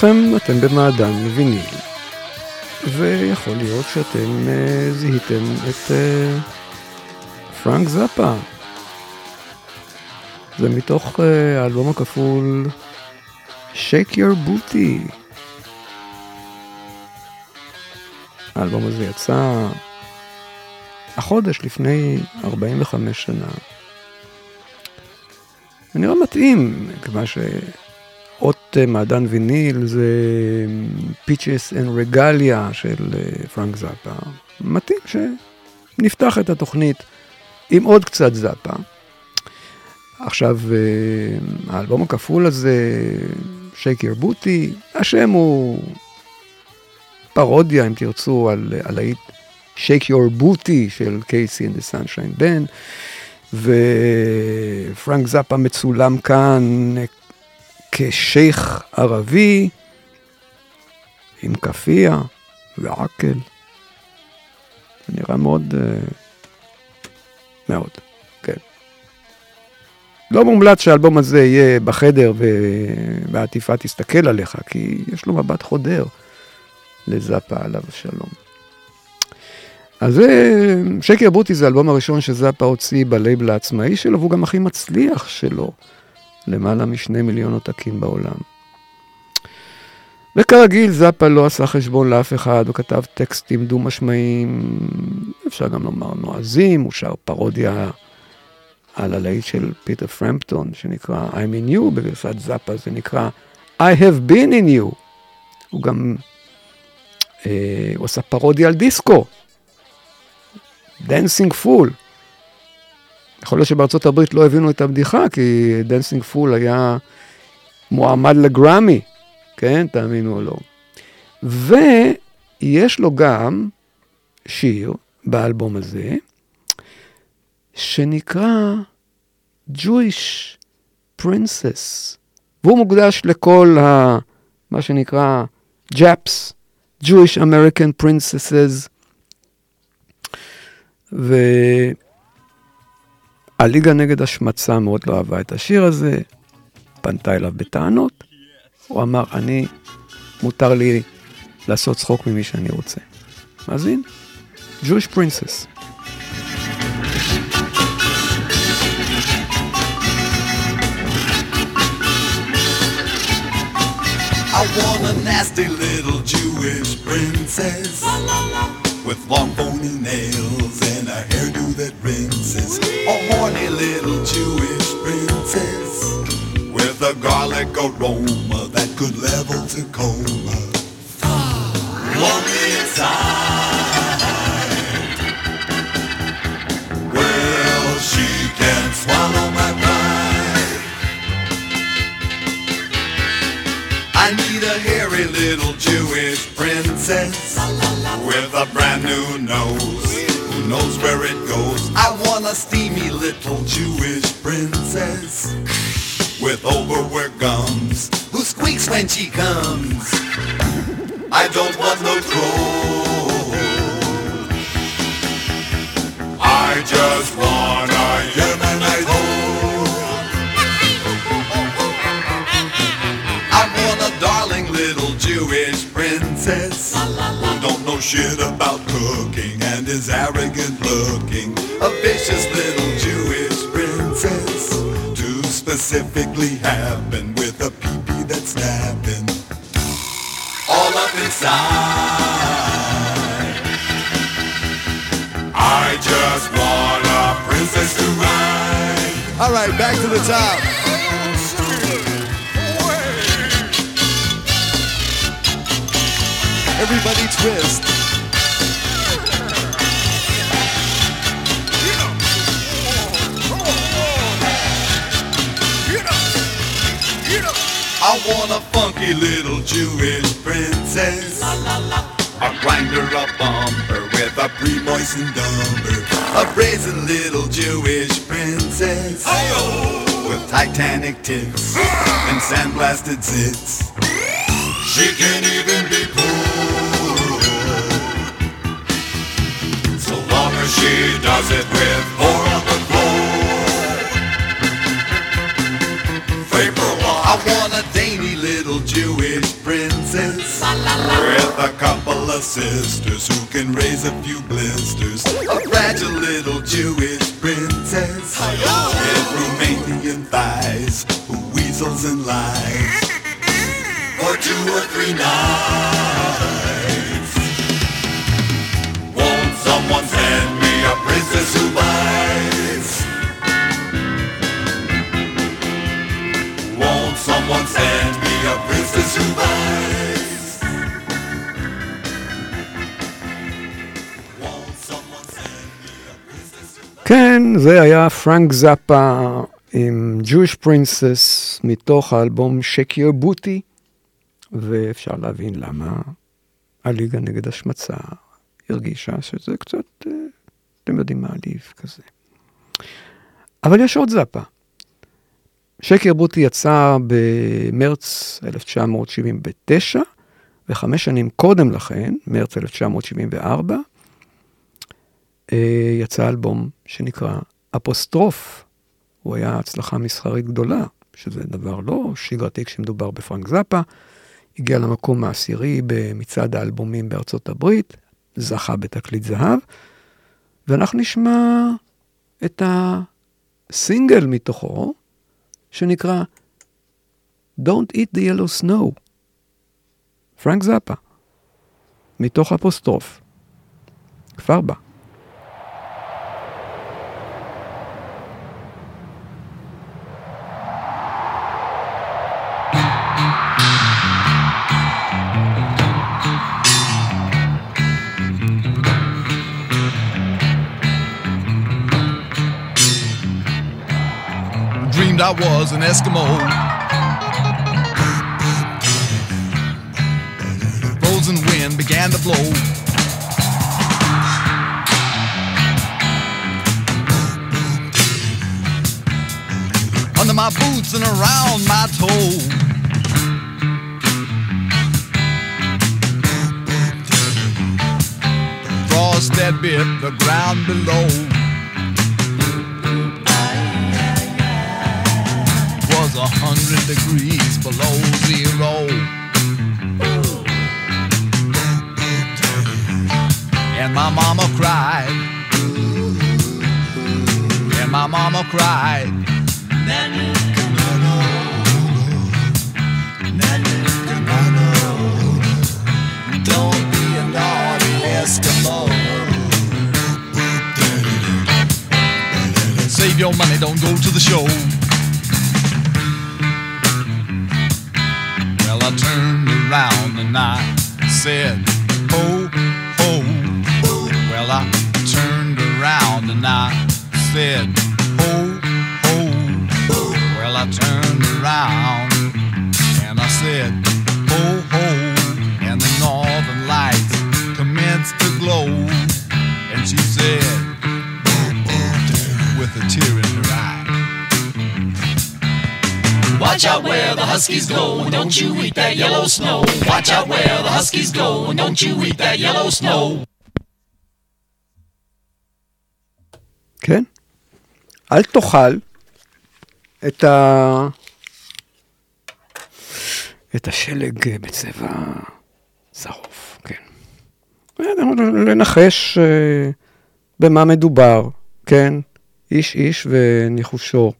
שלום לכם, אתם במעדן מבינים, ויכול להיות שאתם uh, זיהיתם את uh, פרנק זאפה. זה מתוך uh, האלבום הכפול Shake Your Booty. האלבום הזה יצא החודש לפני 45 שנה. זה נראה מתאים, כיוון ש... אות אה, מעדן ויניל זה Peaches en Regalia של אה, פרנק זאפה. מתאים שנפתח את התוכנית עם עוד קצת זאפה. עכשיו, אה, האלבום הכפול הזה, Sheik Yerbouti, השם הוא פרודיה, אם תרצו, על הלהיט Shake Your Booty של KC and the Sunshine Band, ופרנק זאפה מצולם כאן כשייח ערבי עם כאפיה ועקל. זה נראה מאוד, uh, מאוד, כן. לא מומלץ שהאלבום הזה יהיה בחדר והעטיפה תסתכל עליך, כי יש לו מבט חודר לזאפה עליו השלום. אז זה, שקר בוטי זה האלבום הראשון שזאפה הוציא בלייבל העצמאי שלו, והוא גם הכי מצליח שלו. למעלה משני מיליון עותקים בעולם. וכרגיל, זאפה לא עשה חשבון לאף אחד, הוא כתב טקסטים דו-משמעיים, אפשר גם לומר נועזים, הוא שר פרודיה על הלהיט של פיטר פרמפטון, שנקרא I'm in you, בגרסת זאפה זה נקרא I have been in you. הוא גם, אה, הוא עשה פרודיה על דיסקו, Dancing Fool. יכול להיות שבארצות הברית לא הבינו את הבדיחה, כי Dancing Fool היה מועמד לגראמי, כן? תאמינו או לא. ויש לו גם שיר באלבום הזה, שנקרא Jewish Princess, והוא מוקדש לכל ה... מה שנקרא JAPS, Jewish American Princesses, ו... הליגה נגד השמצה מאוד לא אהבה את השיר הזה, פנתה אליו בטענות, הוא אמר, אני, מותר לי לעשות צחוק ממי שאני רוצה. אז הנה, Jewish Princess. I want a nasty little Jewish princess with long bony nails and a hairdo horny little Jewish princess with a garlic aroma that could level Tacoma. Lonely inside. Well, she can swallow my pride. I need a hairy little Jewish princess with a brand new nose knows where it goes. I want a steamy little Jewish princess with overworked gums who squeaks when she comes. I don't want no troll. I just want a Yemenite. I want a darling little Jewish princess shit about cooking and is arrogant looking. A vicious little Jewish princess to specifically happen with a peepee that's snapping all up inside. I just want a princess to ride. All right, back to the top. Everybody twist. I want a funky little Jewish princess. A grinder, a bumper with a pre-moistened dumper. A brazen little Jewish princess. With Titanic tits ah. and sandblasted zits. She can even be she does it with four on the floor. Vapor. I want a dainty little Jewish princess. With a couple of sisters who can raise a few blisters. A fragile little Jewish princess. With Romanian thighs who weasels and lies. For two or three nights. Someone send me a princess who who כן, זה היה פרנק זאפה עם Jewish Princess מתוך האלבום שקיר בוטי, ואפשר להבין למה הליגה נגד השמצה הרגישה שזה קצת, אה, אתם יודעים, מעליב כזה. אבל יש עוד זאפה. שקר בוטי יצא במרץ 1979, וחמש שנים קודם לכן, מרץ 1974, אה, יצא אלבום שנקרא אפוסטרוף. הוא היה הצלחה מסחרית גדולה, שזה דבר לא שגרתי כשמדובר בפרנק זאפה. הגיע למקום העשירי במצעד האלבומים בארצות הברית, זכה בתקליט זהב, ואנחנו נשמע את הסינגל מתוכו, שנקרא Don't Eat the Yellow Snow, פרנק זאפה, מתוך אפוסטרוף, כפר בה. I was an Eskimo. Frozen wind began to blow. Under my boots and around my toe. That bit the ground below. Degrees below zero. And my mama cried. And my mama cried. Don't be a naughty Eskimo. Save your money, don't go to the show. I turned around and I said, Ho, ho. Well, I turned around and I said, Ho, ho. Well, I turned around and I said, Ho, ho. And the northern lights commenced to glow. And she said, with a tear in Watch out where the huskies go, and don't you eat that yellow snow. Watch out where the huskies go, and don't you eat that yellow snow. כן? אל תאכל את ה... את השלג בצבע צהוב, כן. לנחש אה, במה מדובר, כן? איש איש וניחושו.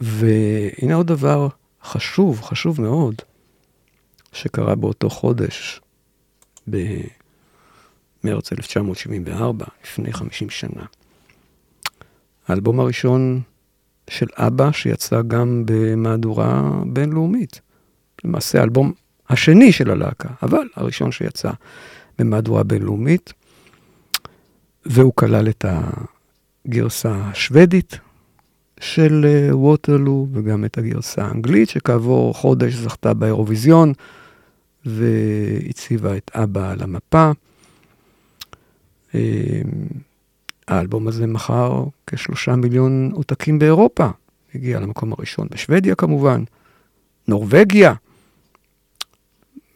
והנה עוד דבר חשוב, חשוב מאוד, שקרה באותו חודש, במרץ 1974, לפני 50 שנה. האלבום הראשון של אבא, שיצא גם במהדורה בינלאומית. למעשה האלבום השני של הלהקה, אבל הראשון שיצא במהדורה בינלאומית, והוא כלל את הגרסה השוודית של אה, ווטרלו, וגם את הגרסה האנגלית, שכעבור חודש זכתה באירוויזיון, והציבה את אבא על המפה. אה, האלבום הזה מכר כשלושה מיליון עותקים באירופה. הגיע למקום הראשון בשוודיה כמובן, נורבגיה,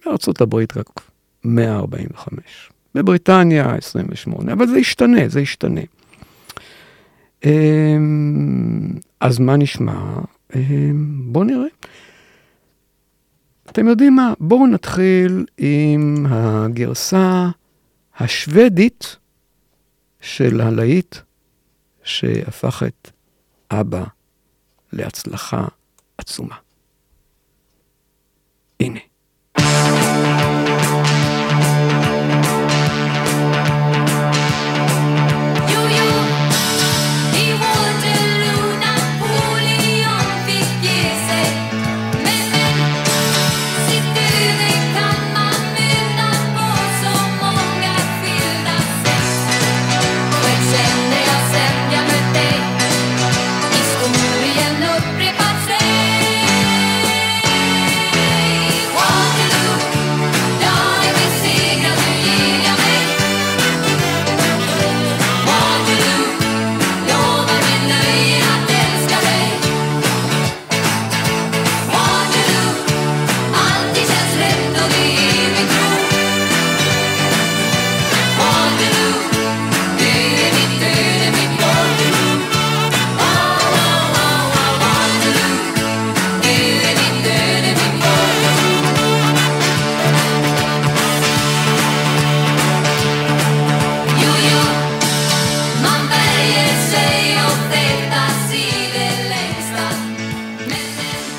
בארצות הברית רק 145, בבריטניה 28, אבל זה ישתנה, זה ישתנה. אמ, אז מה נשמע? אמ, בואו נראה. אתם יודעים מה? בואו נתחיל עם הגרסה השוודית של הלהיט שהפך את אבא להצלחה עצומה. הנה.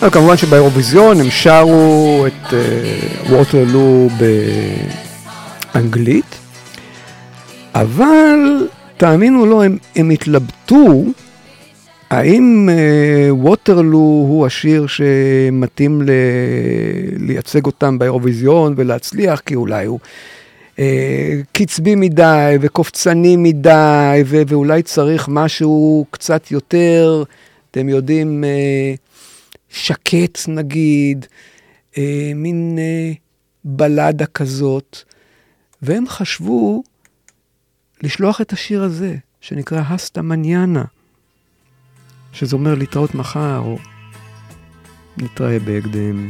כמובן שבאירוויזיון הם שרו את ווטרלו באנגלית, אבל תאמינו לו, הם, הם התלבטו האם ווטרלו הוא השיר שמתאים ל... לייצג אותם באירוויזיון ולהצליח, כי אולי הוא אה, קצבי מדי וקופצני מדי. ואולי צריך משהו קצת יותר, אתם יודעים, אה, שקט נגיד, אה, מין אה, בלדה כזאת, והם חשבו לשלוח את השיר הזה, שנקרא הסטה מניאנה, שזה אומר להתראות מחר, או נתראה בהקדם.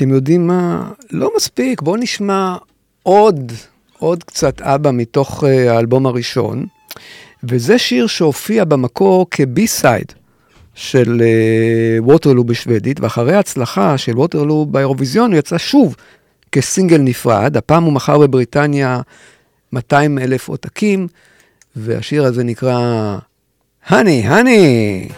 אתם יודעים מה? לא מספיק, בואו נשמע עוד, עוד קצת אבא מתוך uh, האלבום הראשון, וזה שיר שהופיע במקור כבי-סייד של uh, ווטרלו בשוודית, ואחרי ההצלחה של ווטרלו באירוויזיון הוא יצא שוב כסינגל נפרד, הפעם הוא מכר בבריטניה 200 אלף עותקים, והשיר הזה נקרא "הני, הני".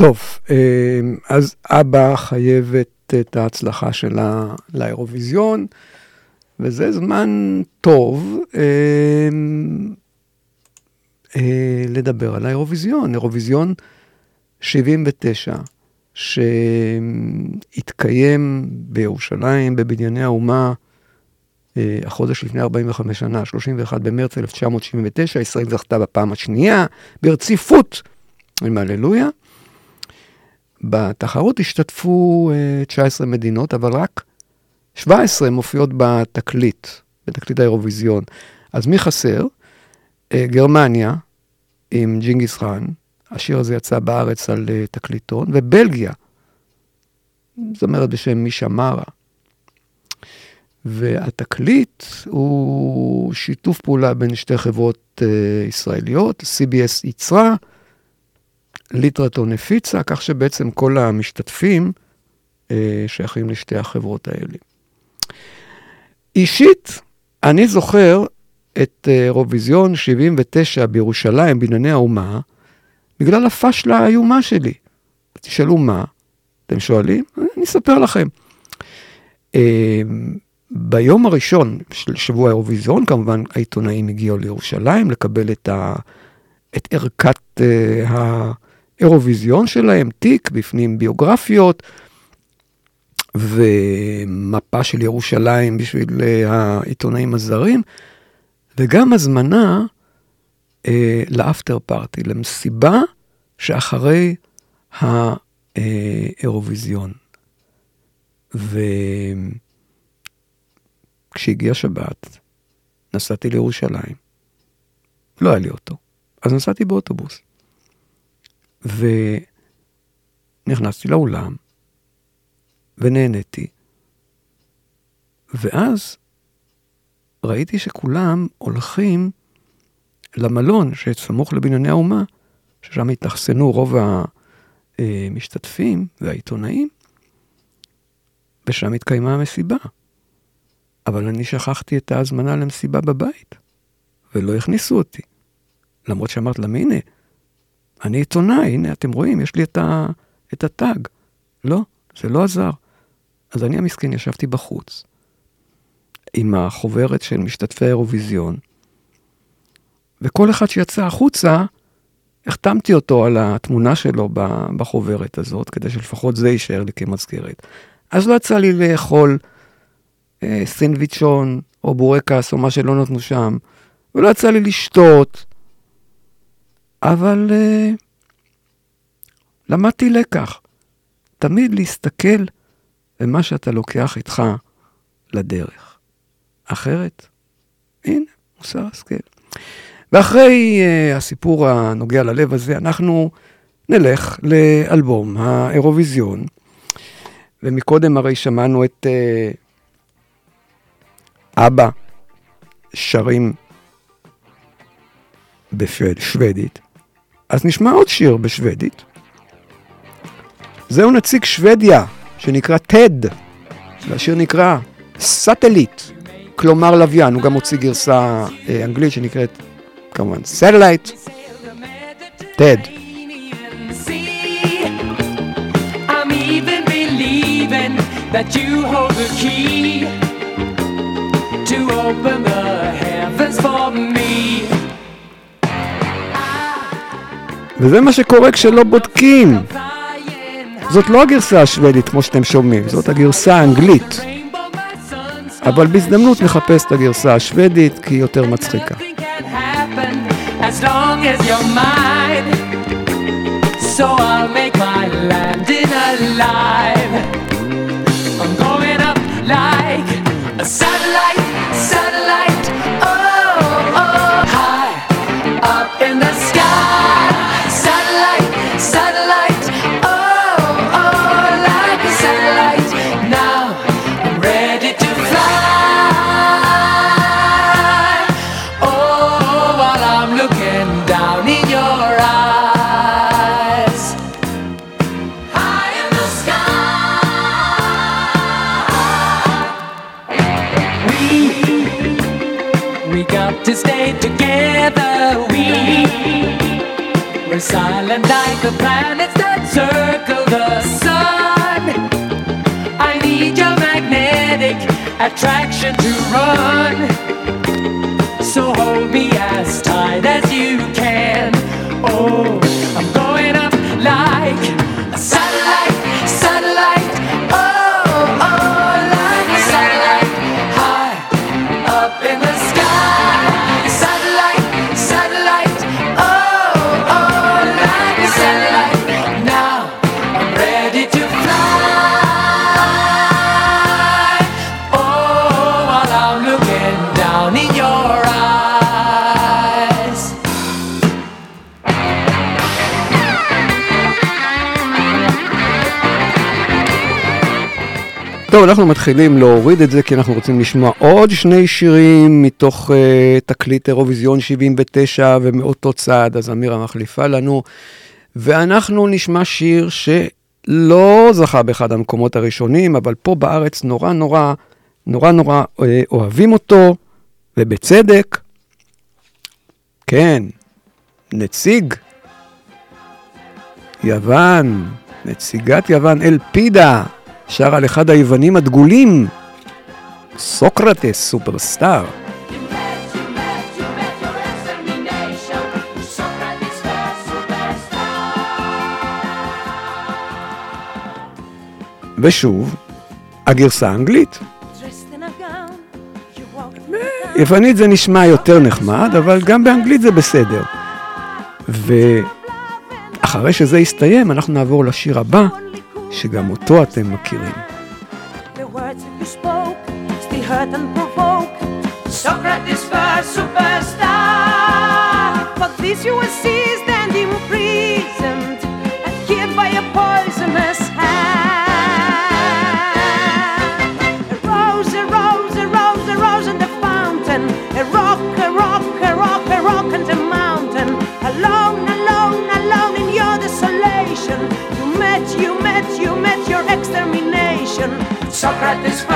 טוב, אמ, אז אבא חייבת את ההצלחה שלה לאירוויזיון, וזה זמן טוב אמ, אה, לדבר על האירוויזיון. אירוויזיון 79, שהתקיים בירושלים, בבנייני האומה, אה, החודש לפני 45 שנה, 31 במרץ 1979, ישראל זכתה בפעם השנייה, ברציפות, עם הללויה. בתחרות השתתפו אה, 19 מדינות, אבל רק 17 מופיעות בתקליט, בתקליט האירוויזיון. אז מי חסר? אה, גרמניה עם ג'ינגיס חאן, השיר הזה יצא בארץ על אה, תקליטון, ובלגיה, זאת אומרת בשם מישה מרה. והתקליט הוא שיתוף פעולה בין שתי חברות ישראליות, CBS ייצרה, ליטרטון הפיצה, כך שבעצם כל המשתתפים אה, שייכים לשתי החברות האלה. אישית, אני זוכר את אה, אירוויזיון 79 בירושלים, בענייני האומה, בגלל הפשלה האיומה שלי. תשאלו מה, אתם שואלים? אני אספר לכם. אה, ביום הראשון של שבוע האירוויזיון, כמובן העיתונאים הגיעו לירושלים לקבל את, ה, את ערכת אה, האירוויזיון שלהם, תיק, בפנים ביוגרפיות, ומפה של ירושלים בשביל אה, העיתונאים הזרים, וגם הזמנה אה, לאפטר פארטי, למסיבה שאחרי האירוויזיון. וכשהגיעה שבת, נסעתי לירושלים. לא היה לי אוטו, אז נסעתי באוטובוס. ונכנסתי לאולם, ונהניתי. ואז ראיתי שכולם הולכים למלון שסמוך לבנייני האומה, ששם התאכסנו רוב המשתתפים והעיתונאים, ושם התקיימה המסיבה. אבל אני שכחתי את ההזמנה למסיבה בבית, ולא הכניסו אותי. למרות שאמרת להם, הנה, אני עיתונאי, הנה, אתם רואים, יש לי את, ה, את הטאג. לא, זה לא עזר. אז אני המסכן ישבתי בחוץ, עם החוברת של משתתפי האירוויזיון, וכל אחד שיצא החוצה, החתמתי אותו על התמונה שלו בחוברת הזאת, כדי שלפחות זה יישאר לי כמזכרת. אז לא יצא לי לאכול אה, סנדוויצ'ון או בורקס או מה שלא נתנו שם, ולא יצא לי לשתות, אבל אה, למדתי לקח. תמיד להסתכל במה שאתה לוקח איתך לדרך. אחרת, הנה, מוסר השכל. ואחרי uh, הסיפור הנוגע ללב הזה, אנחנו נלך לאלבום האירוויזיון. ומקודם הרי שמענו את uh, אבא שרים בשוודית, אז נשמע עוד שיר בשוודית. זהו נציג שוודיה, שנקרא Ted, והשיר נקרא Satellit, כלומר לוויין, הוא גם הוציא גרסה אה, אנגלית שנקראת כמובן Satellite, Ted. That you hold the key to open the heavens for me. וזה מה שקורה כשלא בודקים. זאת לא הגרסה השוודית כמו שאתם שומעים, זאת הגרסה האנגלית. אבל בהזדמנות נחפש את הגרסה השוודית כי היא יותר מצחיקה. Like a. attraction to run. So hold me אנחנו מתחילים להוריד את זה כי אנחנו רוצים לשמוע עוד שני שירים מתוך uh, תקליט אירוויזיון 79 ומאותו צעד, אז אמירה מחליפה לנו. ואנחנו נשמע שיר שלא זכה באחד המקומות הראשונים, אבל פה בארץ נורא נורא, נורא נורא אה, אוהבים אותו, ובצדק. כן, נציג יוון, נציגת יוון אלפידה, שר על אחד היוונים הדגולים, סוקרטס, סופרסטאר. ושוב, הגרסה האנגלית. יוונית זה נשמע יותר נחמד, אבל גם באנגלית זה בסדר. ואחרי שזה יסתיים, אנחנו נעבור לשיר הבא, שגם אותו אתם מכירים. The words that you spoke still hurt and provoke. Socrates first superstar. For this you were seized had this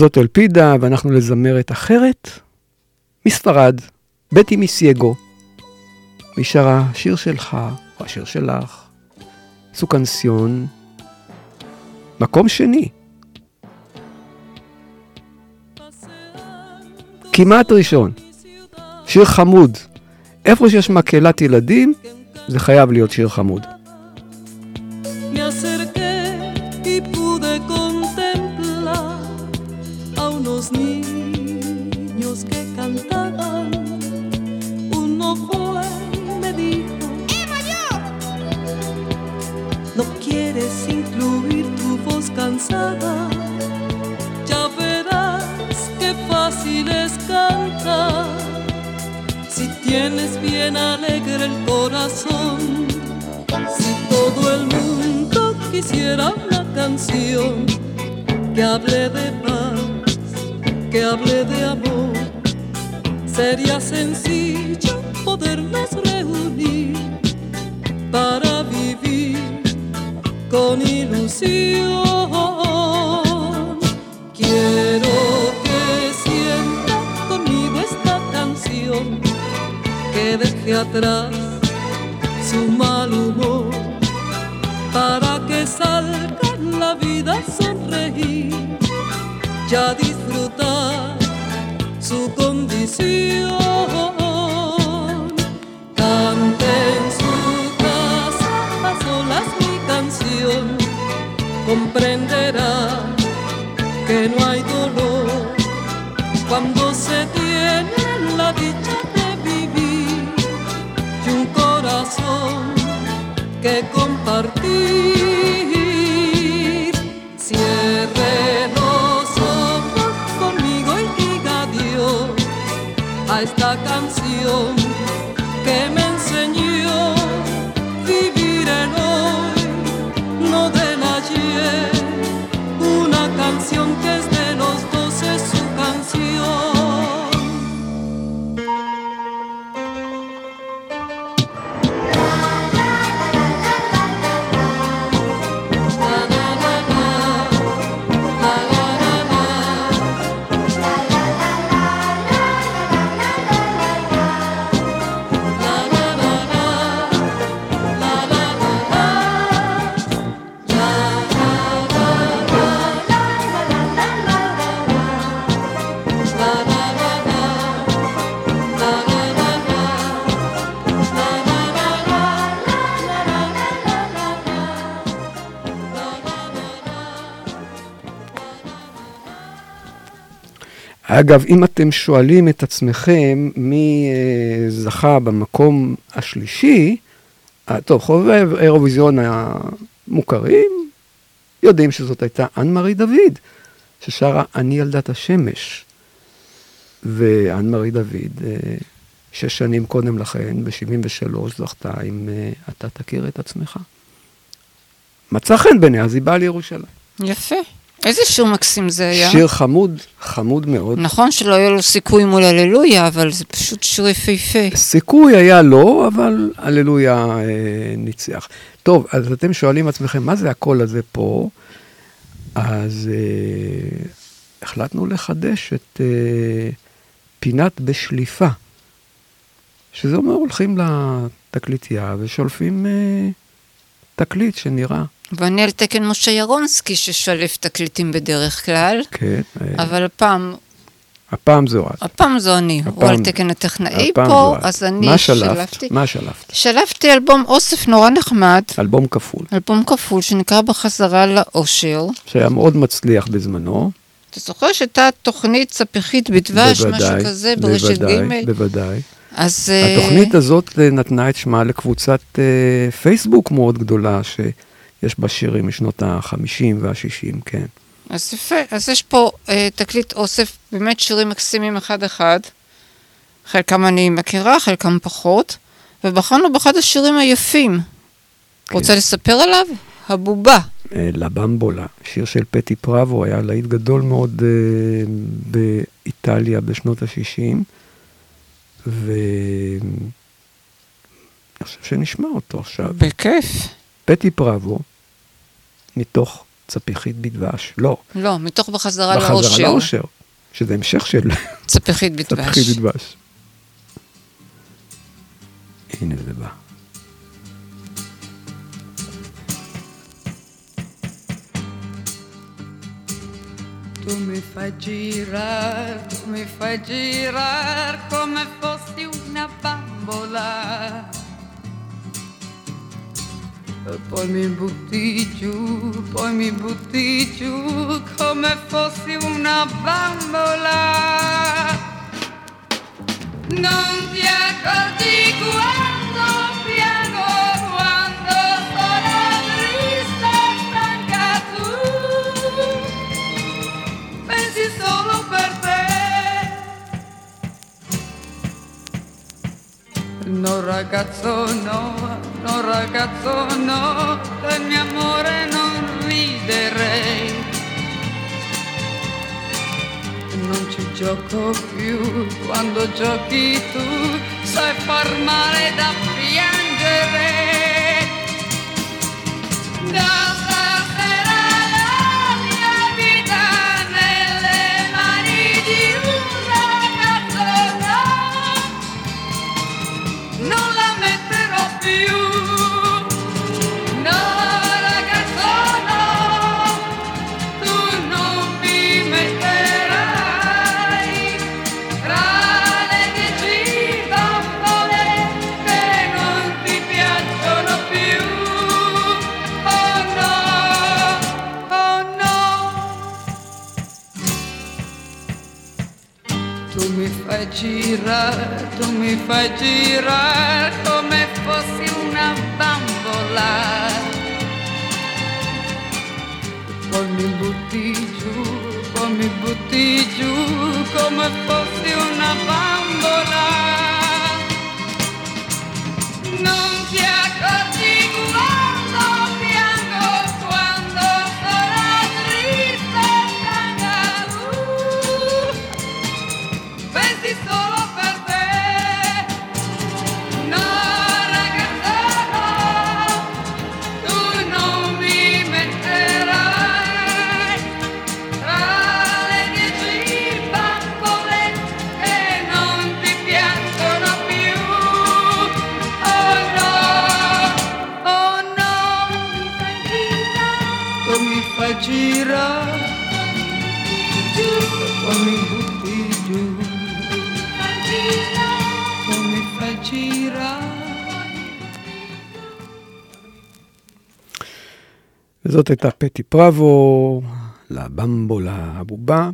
זאת אלפידה, ואנחנו לזמרת אחרת מספרד, בטי מסייגו. היא שרה שיר שלך, או השיר שלך, סוקנסיון, מקום שני. כמעט ראשון. שיר חמוד. איפה שיש מקהלת ילדים, זה חייב להיות שיר חמוד. Ya verás qué fácil es cantar. Si tienes bien alegre el corazón. Si todo el mundo quisiera una canción que hable de paz, que hable de amor, sería sencillo podernos reunir para con ilusión. Quiero que sienta conmigo esta canción que deje atrás su mal humor para que salga en la vida a sonreír y a disfrutar su condición. free. אגב, אם אתם שואלים את עצמכם מי אה, זכה במקום השלישי, אה, טוב, חובבי האירוויזיון המוכרים יודעים שזאת הייתה אן-מארי דוד, ששרה "אני ילדת השמש". ואן-מארי דוד, אה, שש שנים קודם לכן, ב-73, זכתה עם "אתה תכיר את עצמך". מצא חן בעיניה, אז היא באה לירושלים. יפה. איזה שיר מקסים זה היה. שיר חמוד, חמוד מאוד. נכון שלא היה לו סיכוי מול הללויה, אבל זה פשוט שיר יפהפה. סיכוי היה לא, אבל הללויה אה, ניצח. טוב, אז אתם שואלים עצמכם, מה זה הקול הזה פה? אז אה, החלטנו לחדש את אה, פינת בשליפה, שזה אומר הולכים לתקליטייה ושולפים אה, תקליט שנראה, ואני על תקן משה ירונסקי ששולף תקליטים בדרך כלל, כן, אה, אבל הפעם, הפעם זו את. הפעם זו אני, הוא הפעם- על תקן הטכנאי פה. אז אני מה שלפת? שלפתי. מה שלפת? שלפתי אלבום אוסף נורא נחמד, אלבום כפול, אלבום כפול שנקרא בחזרה לאושר. שהיה מאוד מצליח בזמנו. אתה זוכר שהייתה תוכנית ספיחית בדבש, משהו בוודאי, כזה, ברשת בוודאי, ג'? בוודאי. אז... אה, התוכנית הזאת נתנה את שמה לקבוצת אה, פייסבוק מאוד גדולה, שיש בה שירים משנות ה-50 וה-60, כן. אז יפה, אז יש פה אה, תקליט אוסף, באמת שירים מקסימים אחד-אחד. חלקם אני מכירה, חלקם פחות, ובחרנו באחד השירים היפים. כן. רוצה לספר עליו? הבובה. אה, לבמבולה, שיר של פטי פראבו, היה להיט גדול מאוד אה, באיטליה בשנות ה-60, ואני חושב שנשמע אותו עכשיו. בכיף. פטי פראבו, מתוך צפיחית בדבש, לא, לא, מתוך בחזרה בחזרה לאושר. לאושר, שזה המשך של צפיחית בדבש. צפיחית בדבש. הנה זה בא. Tu mi fai girare, tu mi fai girare come fossi una bambola. Poi mi butti giù, poi mi butti giù come fossi una bambola. Non ti accorgi quando No ragazzo no, no ragazzo no, del mio amore non riderei. Non ci gioco più, quando giochi tu sai far male da piangere. Da mi fai girare come fossi una bambola. Poi mi butti giù, poi mi butti giù come fossi וזאת הייתה פטי פראבו, לבמבולה הבובה.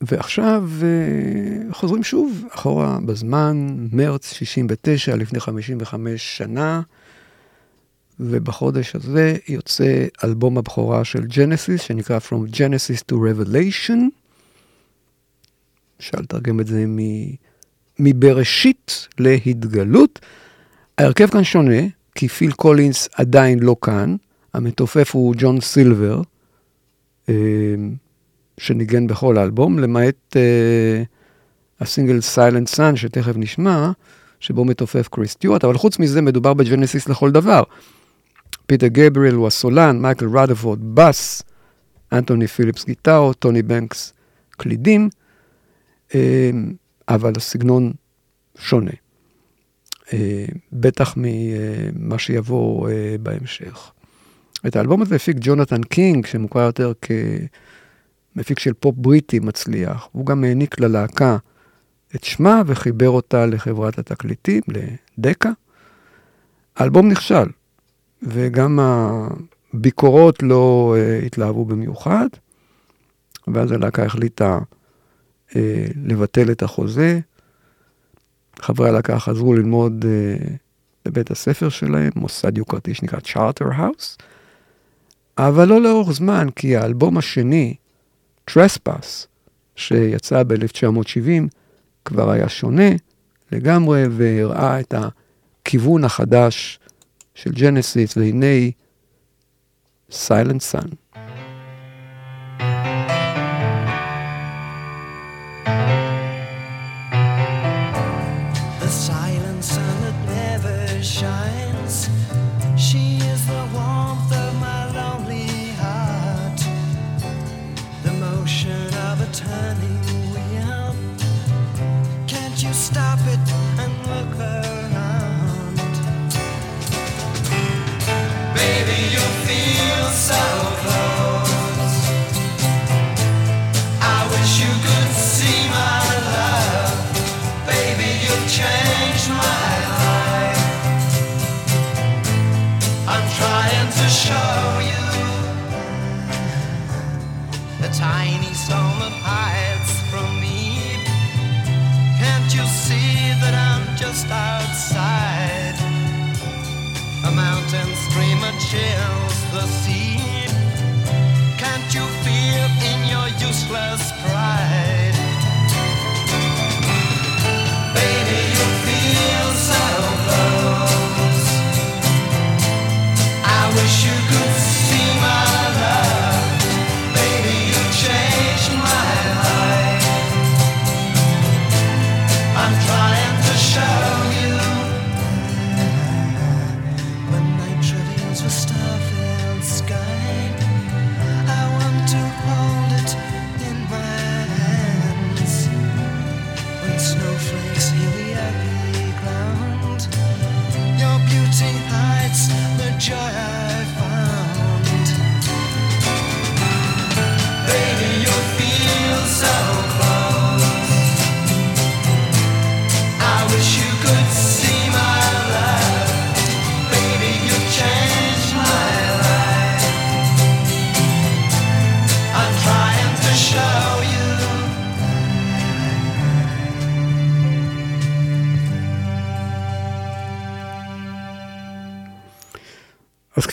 ועכשיו אה, חוזרים שוב אחורה בזמן, מרץ 69, לפני 55 שנה, ובחודש הזה יוצא אלבום הבכורה של ג'נסיס, שנקרא From Genesis to Revelation. אפשר לתרגם את זה מ- מבראשית להתגלות. ההרכב כאן שונה, כי פיל קולינס עדיין לא כאן, המתופף הוא ג'ון סילבר, אה, שניגן בכל האלבום, למעט אה, הסינגל Silent Sun, שתכף נשמע, שבו מתופף קריס סטיוארט, אבל חוץ מזה מדובר בג'נסיס לכל דבר. פיטר גבריאל הוא הסולן, מייק רתרפורד בס, אנטוני פיליפס גיטרות, טוני בנקס קלידים, אה, אבל הסגנון שונה. אה, בטח ממה שיבוא אה, בהמשך. את האלבום הזה הפיק ג'ונתן קינג, שמוכר יותר כמפיק של פופ בריטי מצליח. הוא גם העניק ללהקה את שמה וחיבר אותה לחברת התקליטים, לדקה. האלבום נכשל, וגם הביקורות לא אה, התלהבו במיוחד, ואז הלהקה החליטה uh, לבטל את החוזה. חברי הלהקה חזרו ללמוד uh, בבית הספר שלהם, מוסד יוקרתי שנקרא צ'ארטרהאוס, אבל לא לאורך זמן, כי האלבום השני, Trespass, שיצא ב-1970, כבר היה שונה לגמרי, והראה את הכיוון החדש של ג'נסיס, והנה סיילנט סאן.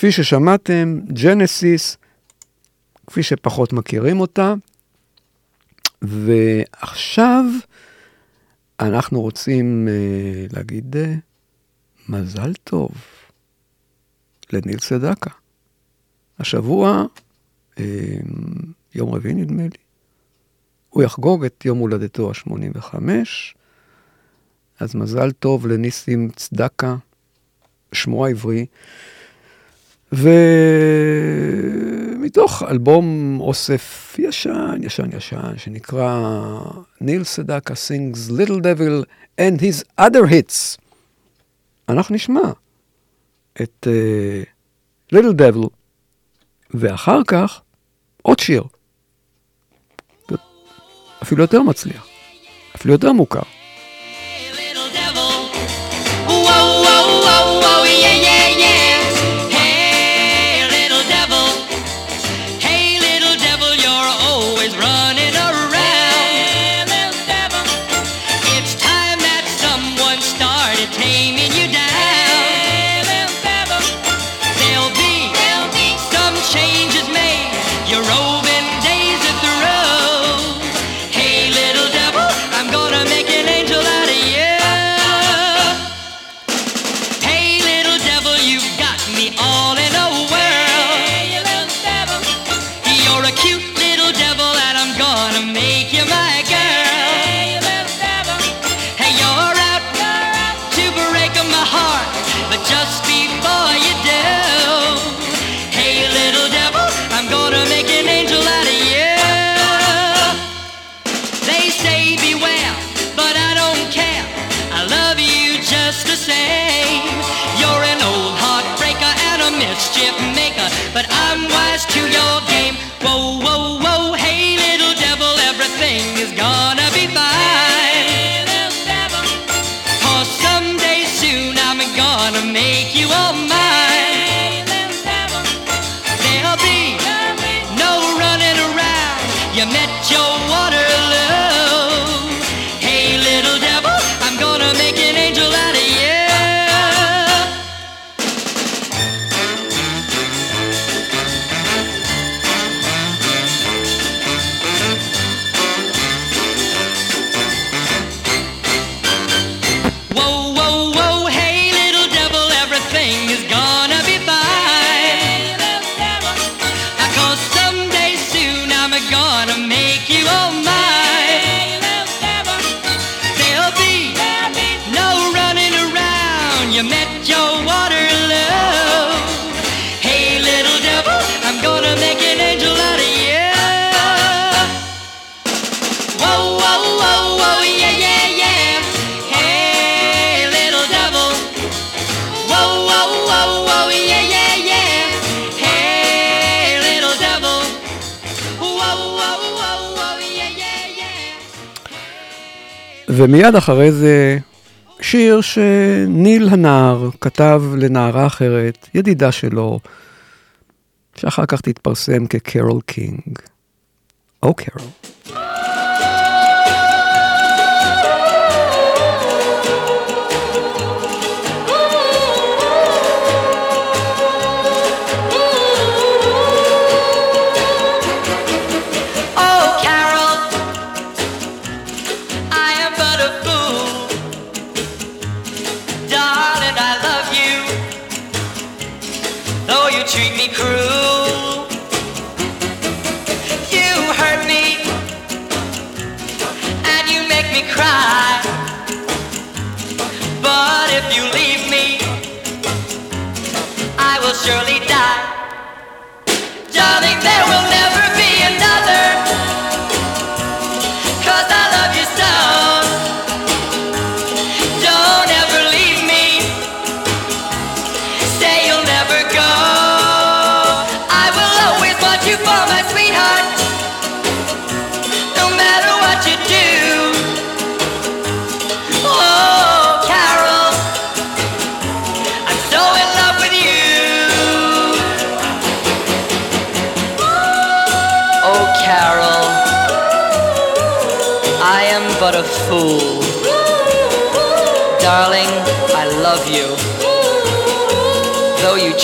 כפי ששמעתם, ג'נסיס, כפי שפחות מכירים אותה. ועכשיו אנחנו רוצים uh, להגיד uh, מזל טוב לניל צדקה. השבוע, uh, יום רביעי נדמה לי, הוא יחגוג את יום הולדתו ה-85, אז מזל טוב לניסים צדקה, שמו העברי. ומתוך אלבום אוסף ישן, ישן, ישן, שנקרא Neil Sedaka Sings Little Devil and His Other Hits, אנחנו נשמע את uh, Devil ואחר כך עוד שיר. אפילו יותר מצליח, אפילו יותר מוכר. but I'm ומיד אחרי זה שיר שניל הנער כתב לנערה אחרת, ידידה שלו, שאחר כך תתפרסם כקרול קינג. או קרול.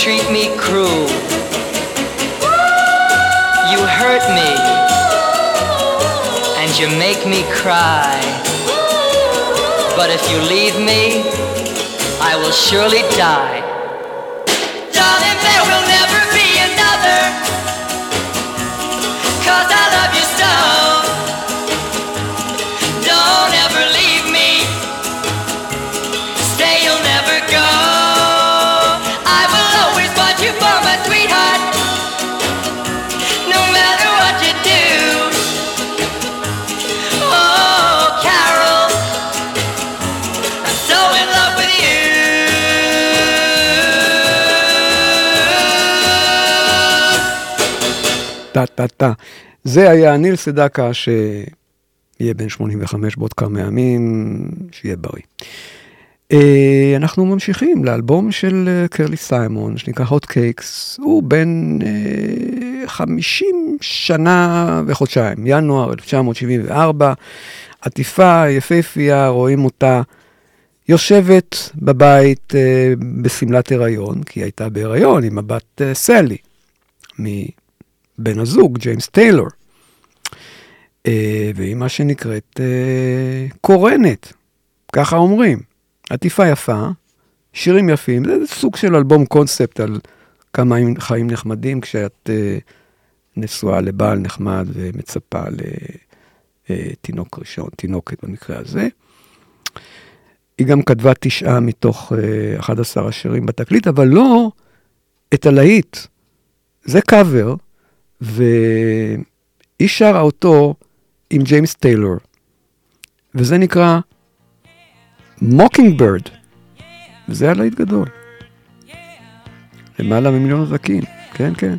Treat me cruel. You hurt me, and you make me cry. But if you leave me, I will surely die. Darling, there will never be another, cause I love you טה טה טה. זה היה ניל סדקה שיהיה בן 85 בעוד כמה ימים, שיהיה בריא. אה, אנחנו ממשיכים לאלבום של אה, קרלי סיימון, שנקרא hot cakes, הוא בן אה, 50 שנה וחודשיים, ינואר 1974, עטיפה יפהפייה, רואים אותה יושבת בבית אה, בשמלת הריון, כי היא הייתה בהיריון עם הבת אה, סלי, מבן הזוג, ג'יימס טיילור. אה, והיא מה שנקראת אה, קורנת, ככה אומרים. עטיפה יפה, שירים יפים, זה סוג של אלבום קונספט על כמה חיים נחמדים כשאת אה, נשואה לבעל נחמד ומצפה לתינוק ראשון, תינוקת במקרה הזה. היא גם כתבה תשעה מתוך אה, 11 השירים בתקליט, אבל לא את הלהיט. זה קאבר, והיא שרה אותו עם ג'יימס טיילור, וזה נקרא Mockingbird, וזה היה להיט גדול. למעלה ממיליון עותקים, כן, כן.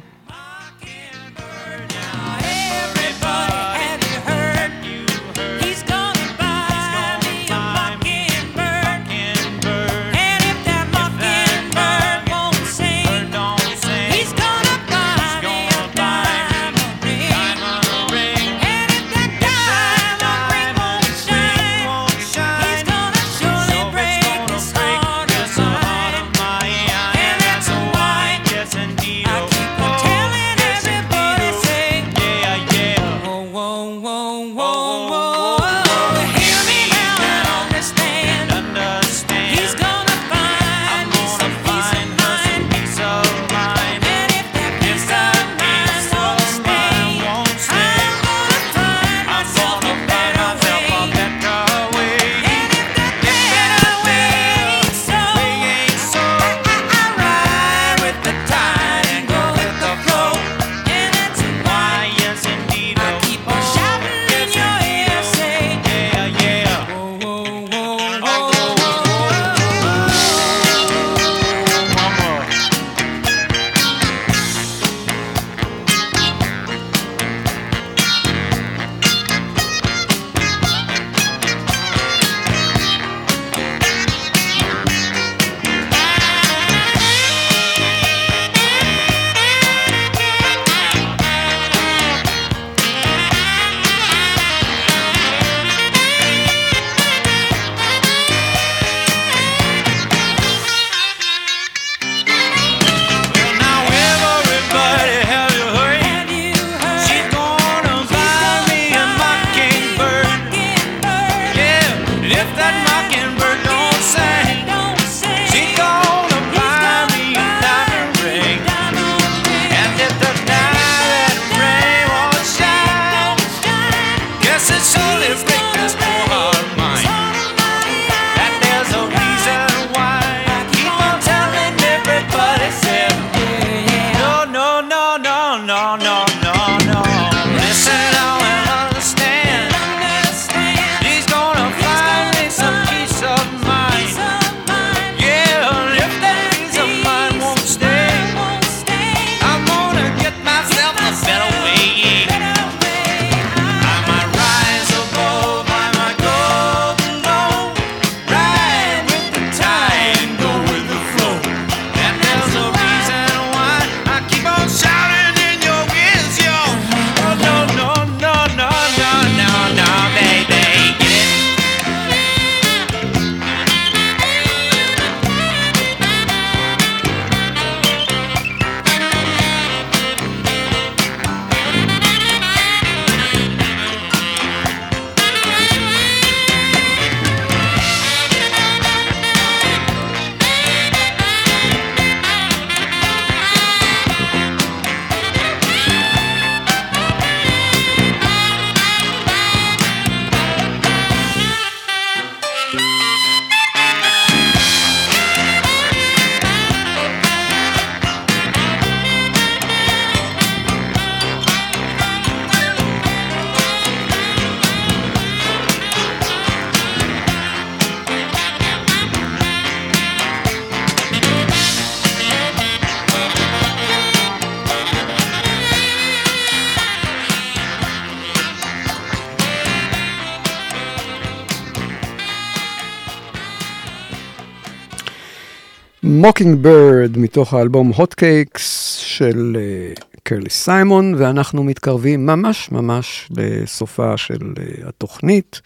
Mockingbird מתוך האלבום Hotcakes של אה, קרלי סיימון, ואנחנו מתקרבים ממש ממש לסופה של אה, התוכנית.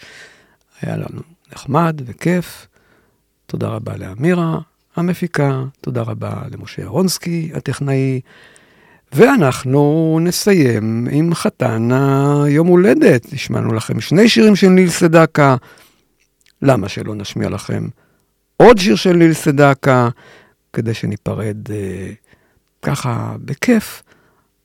היה לנו נחמד וכיף. תודה רבה לאמירה המפיקה, תודה רבה למשה אהרונסקי הטכנאי, ואנחנו נסיים עם חתן היום הולדת. השמענו לכם שני שירים של ניל סדקה, למה שלא נשמיע לכם עוד שיר של ניל סדקה, כדי שניפרד אה, ככה בכיף,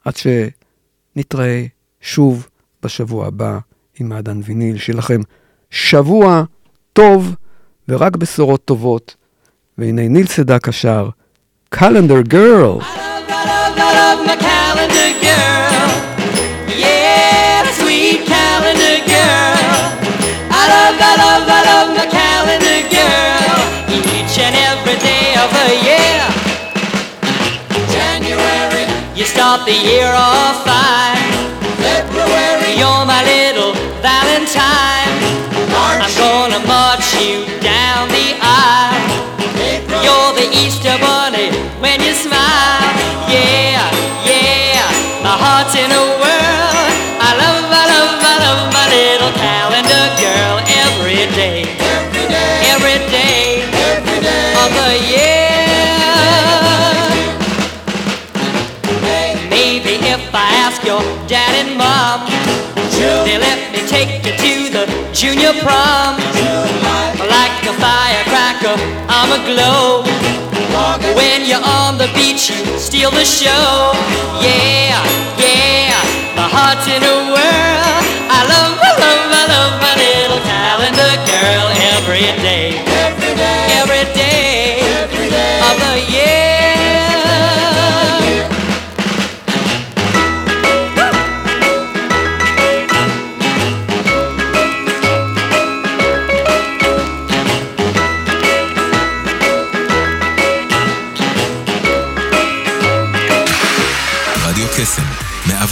עד שנתראה שוב בשבוע הבא עם מעדן ויניל. שיהיה לכם שבוע טוב ורק בשורות טובות. והנה ניל סדקה שר, קלנדר גרל. Start the year off fine. February, you're my little Valentine. March, I'm gonna march you dad and mom, they let me take you to the junior prom. Like a firecracker, I'm a glow. When you're on the beach, you steal the show. Yeah, yeah, my heart's in a whirl. I love, I love, I love my little calendar girl. Every day,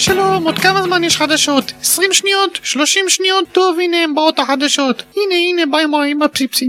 שלום, עוד כמה זמן יש חדשות? 20 שניות? 30 שניות? טוב, הנה הם באות החדשות. הנה, הנה, ביי ביי, בפסיפסי.